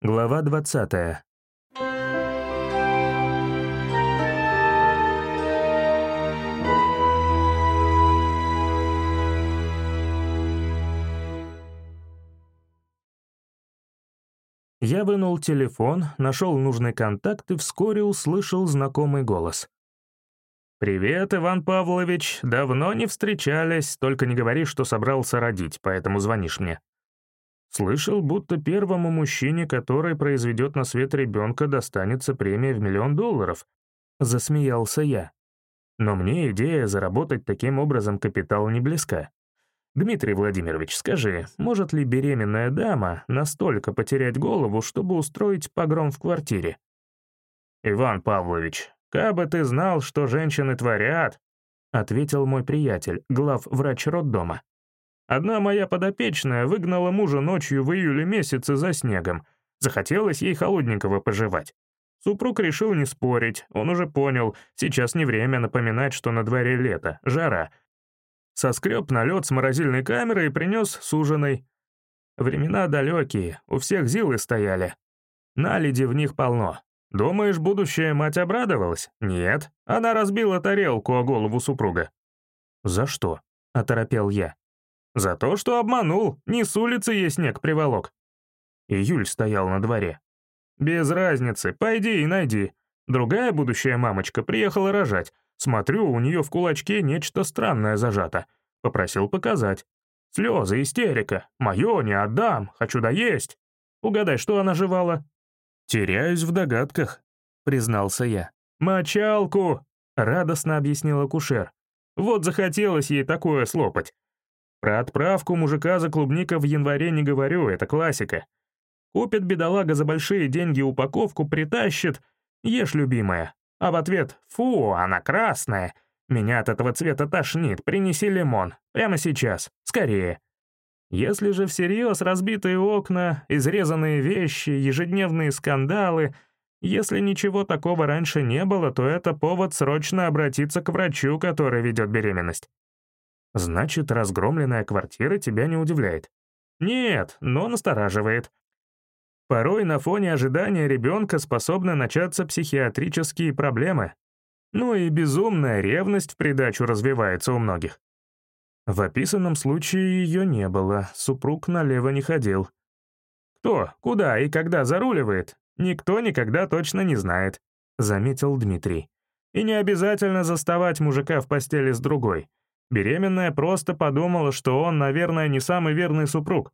Глава 20. Я вынул телефон, нашел нужный контакт и вскоре услышал знакомый голос. «Привет, Иван Павлович, давно не встречались, только не говори, что собрался родить, поэтому звонишь мне». Слышал, будто первому мужчине, который произведет на свет ребенка, достанется премия в миллион долларов. Засмеялся я. Но мне идея заработать таким образом капитал не близка. Дмитрий Владимирович, скажи, может ли беременная дама настолько потерять голову, чтобы устроить погром в квартире? Иван Павлович, кабы ты знал, что женщины творят, ответил мой приятель, главврач роддома. Одна моя подопечная выгнала мужа ночью в июле месяце за снегом. Захотелось ей холодненького пожевать. Супруг решил не спорить, он уже понял, сейчас не время напоминать, что на дворе лето, жара. Соскреб налет с морозильной камеры и принес суженой. Времена далекие, у всех зилы стояли. Наледи в них полно. Думаешь, будущая мать обрадовалась? Нет, она разбила тарелку о голову супруга. «За что?» — оторопел я. За то, что обманул, не с улицы ей снег приволок. Июль стоял на дворе. Без разницы, пойди и найди. Другая будущая мамочка приехала рожать. Смотрю, у нее в кулачке нечто странное зажато. Попросил показать. Слезы, истерика. Мое не отдам, хочу доесть. Угадай, что она жевала? Теряюсь в догадках, признался я. «Мочалку!» — радостно объяснила кушер. «Вот захотелось ей такое слопать. Про отправку мужика за клубника в январе не говорю, это классика. Купит бедолага за большие деньги упаковку, притащит, ешь, любимая. А в ответ «Фу, она красная! Меня от этого цвета тошнит, принеси лимон. Прямо сейчас, скорее». Если же всерьез разбитые окна, изрезанные вещи, ежедневные скандалы, если ничего такого раньше не было, то это повод срочно обратиться к врачу, который ведет беременность. Значит, разгромленная квартира тебя не удивляет. Нет, но настораживает. Порой на фоне ожидания ребенка способны начаться психиатрические проблемы. Ну и безумная ревность в придачу развивается у многих. В описанном случае ее не было, супруг налево не ходил. Кто, куда и когда заруливает, никто никогда точно не знает, заметил Дмитрий. И не обязательно заставать мужика в постели с другой. Беременная просто подумала, что он, наверное, не самый верный супруг.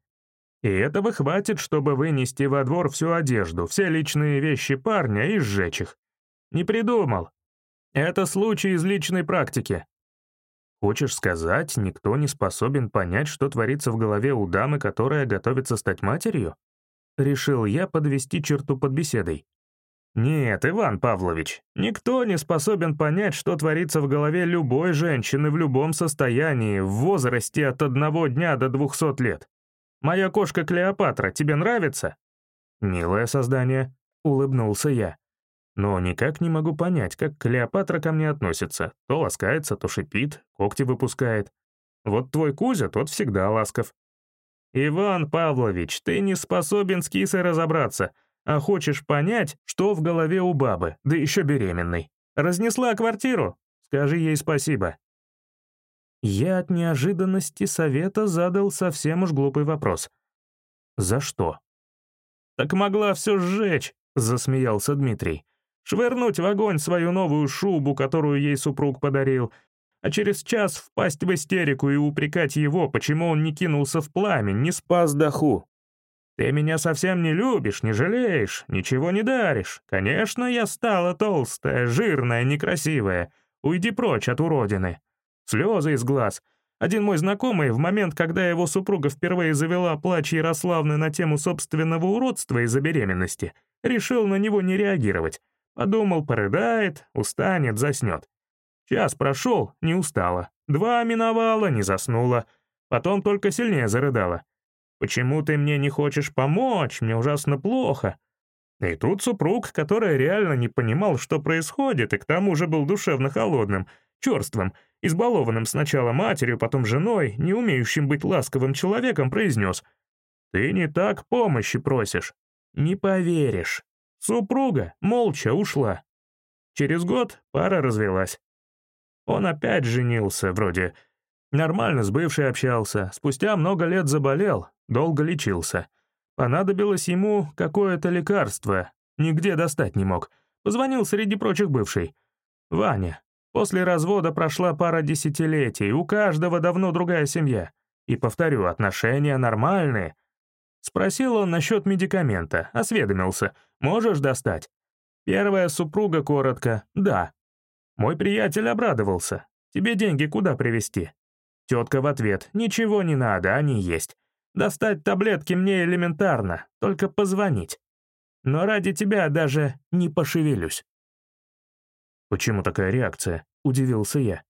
И этого хватит, чтобы вынести во двор всю одежду, все личные вещи парня и сжечь их. Не придумал. Это случай из личной практики. Хочешь сказать, никто не способен понять, что творится в голове у дамы, которая готовится стать матерью? Решил я подвести черту под беседой. Нет, Иван Павлович, никто не способен понять, что творится в голове любой женщины в любом состоянии, в возрасте от одного дня до двухсот лет. Моя кошка Клеопатра тебе нравится? Милое создание, улыбнулся я. Но никак не могу понять, как Клеопатра ко мне относится. То ласкается, то шипит, когти выпускает. Вот твой Кузя, тот всегда ласков. Иван Павлович, ты не способен с кисой разобраться — а хочешь понять, что в голове у бабы, да еще беременной. Разнесла квартиру? Скажи ей спасибо». Я от неожиданности совета задал совсем уж глупый вопрос. «За что?» «Так могла все сжечь», — засмеялся Дмитрий. «Швырнуть в огонь свою новую шубу, которую ей супруг подарил, а через час впасть в истерику и упрекать его, почему он не кинулся в пламя, не спас Даху. Ты меня совсем не любишь, не жалеешь, ничего не даришь. Конечно, я стала толстая, жирная, некрасивая. Уйди прочь от уродины. Слезы из глаз. Один мой знакомый, в момент, когда его супруга впервые завела плач Ярославны на тему собственного уродства из-за беременности, решил на него не реагировать. Подумал, порыдает, устанет, заснет. Час прошел, не устала. Два миновала, не заснула. Потом только сильнее зарыдала. Почему ты мне не хочешь помочь? Мне ужасно плохо». И тут супруг, который реально не понимал, что происходит, и к тому же был душевно холодным, черствым, избалованным сначала матерью, потом женой, не умеющим быть ласковым человеком, произнес «Ты не так помощи просишь. Не поверишь. Супруга молча ушла. Через год пара развелась. Он опять женился, вроде. Нормально с бывшей общался. Спустя много лет заболел, долго лечился. Понадобилось ему какое-то лекарство. Нигде достать не мог. Позвонил среди прочих бывшей. Ваня. После развода прошла пара десятилетий, у каждого давно другая семья. И, повторю, отношения нормальные. Спросил он насчет медикамента, осведомился. «Можешь достать?» Первая супруга коротко «да». Мой приятель обрадовался. «Тебе деньги куда привезти?» Тетка в ответ «Ничего не надо, они есть. Достать таблетки мне элементарно, только позвонить. Но ради тебя даже не пошевелюсь». «Почему такая реакция?» — удивился я.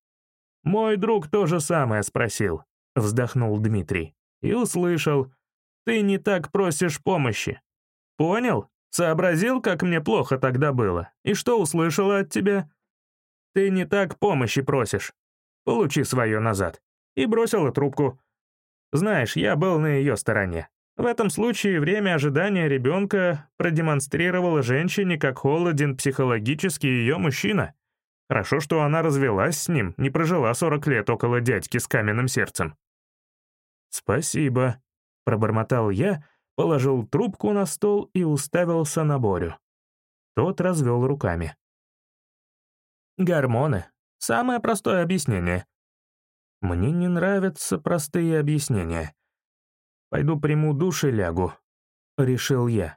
«Мой друг то же самое спросил», — вздохнул Дмитрий. И услышал. «Ты не так просишь помощи. Понял? Сообразил, как мне плохо тогда было? И что услышала от тебя? Ты не так помощи просишь. Получи свое назад». И бросила трубку. Знаешь, я был на ее стороне. В этом случае время ожидания ребенка продемонстрировало женщине, как холоден психологически ее мужчина. Хорошо, что она развелась с ним, не прожила 40 лет около дядьки с каменным сердцем. «Спасибо», — пробормотал я, положил трубку на стол и уставился на Борю. Тот развел руками. «Гормоны. Самое простое объяснение. Мне не нравятся простые объяснения. Пойду приму душ и лягу», — решил я.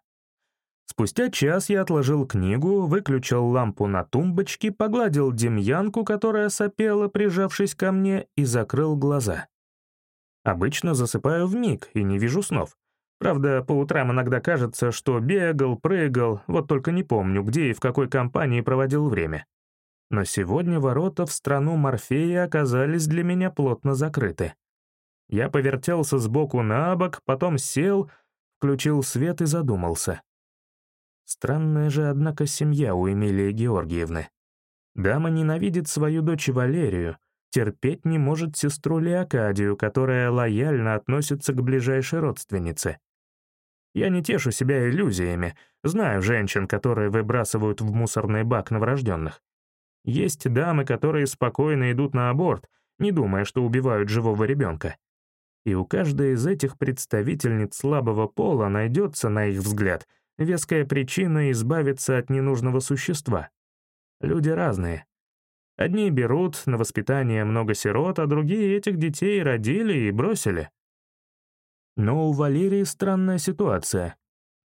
Спустя час я отложил книгу, выключил лампу на тумбочке, погладил демьянку, которая сопела, прижавшись ко мне, и закрыл глаза. Обычно засыпаю в миг и не вижу снов. Правда, по утрам иногда кажется, что бегал, прыгал, вот только не помню, где и в какой компании проводил время. Но сегодня ворота в страну Морфея оказались для меня плотно закрыты. Я повертелся сбоку на бок, потом сел, включил свет и задумался. Странная же, однако, семья у Эмилии Георгиевны. Дама ненавидит свою дочь Валерию, терпеть не может сестру Леокадию, которая лояльно относится к ближайшей родственнице. Я не тешу себя иллюзиями, знаю женщин, которые выбрасывают в мусорный бак новорожденных. Есть дамы, которые спокойно идут на аборт, не думая, что убивают живого ребенка. И у каждой из этих представительниц слабого пола найдется, на их взгляд, веская причина избавиться от ненужного существа. Люди разные. Одни берут на воспитание много сирот, а другие этих детей родили и бросили. Но у Валерии странная ситуация.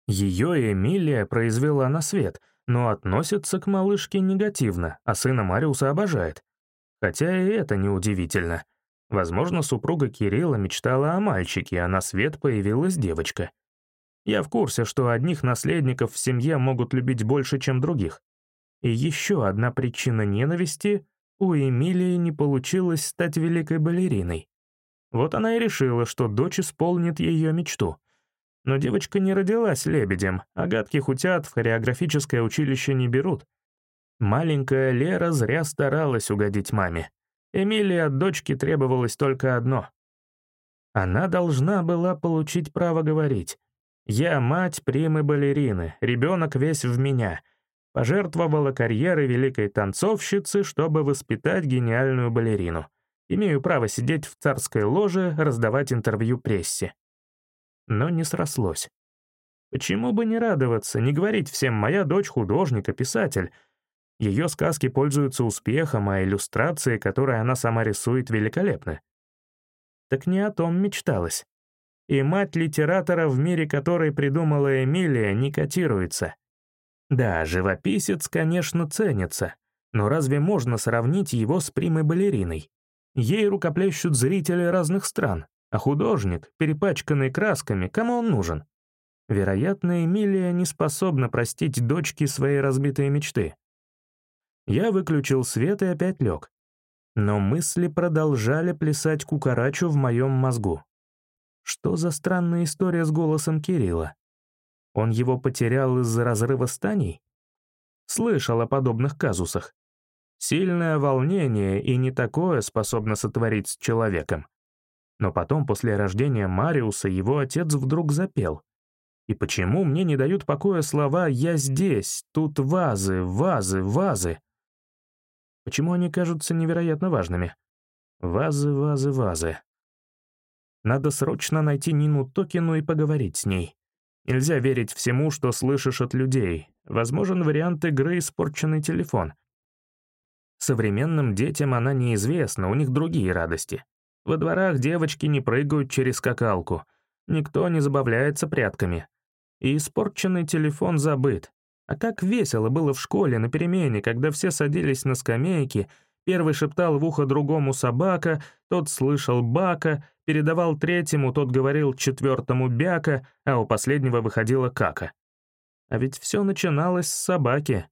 Ее Эмилия произвела на свет, но относится к малышке негативно, а сына Мариуса обожает. Хотя и это неудивительно. Возможно, супруга Кирилла мечтала о мальчике, а на свет появилась девочка. Я в курсе, что одних наследников в семье могут любить больше, чем других. И еще одна причина ненависти — у Эмилии не получилось стать великой балериной. Вот она и решила, что дочь исполнит ее мечту — но девочка не родилась лебедем, а гадких утят в хореографическое училище не берут. Маленькая Лера зря старалась угодить маме. Эмилии от дочки требовалось только одно. Она должна была получить право говорить. «Я мать примы балерины, ребенок весь в меня», пожертвовала карьерой великой танцовщицы, чтобы воспитать гениальную балерину. Имею право сидеть в царской ложе, раздавать интервью прессе но не срослось. Почему бы не радоваться, не говорить всем «моя дочь художник и писатель», ее сказки пользуются успехом, а иллюстрации, которые она сама рисует, великолепны. Так не о том мечталось. И мать литератора, в мире которой придумала Эмилия, не котируется. Да, живописец, конечно, ценится, но разве можно сравнить его с примой-балериной? Ей рукоплещут зрители разных стран, а художник, перепачканный красками, кому он нужен? Вероятно, Эмилия не способна простить дочке свои разбитые мечты. Я выключил свет и опять лег. Но мысли продолжали плясать кукарачу в моем мозгу. Что за странная история с голосом Кирилла? Он его потерял из-за разрыва станей? Слышал о подобных казусах. Сильное волнение и не такое способно сотворить с человеком. Но потом, после рождения Мариуса, его отец вдруг запел. И почему мне не дают покоя слова «я здесь», «тут вазы», «вазы», «вазы»? Почему они кажутся невероятно важными? Вазы, вазы, вазы. Надо срочно найти Нину Токину и поговорить с ней. Нельзя верить всему, что слышишь от людей. Возможен вариант игры «Испорченный телефон». Современным детям она неизвестна, у них другие радости. Во дворах девочки не прыгают через скакалку. Никто не забавляется прятками. И испорченный телефон забыт. А как весело было в школе на перемене, когда все садились на скамейки, первый шептал в ухо другому собака, тот слышал бака, передавал третьему, тот говорил четвертому бяка, а у последнего выходила кака. А ведь все начиналось с собаки.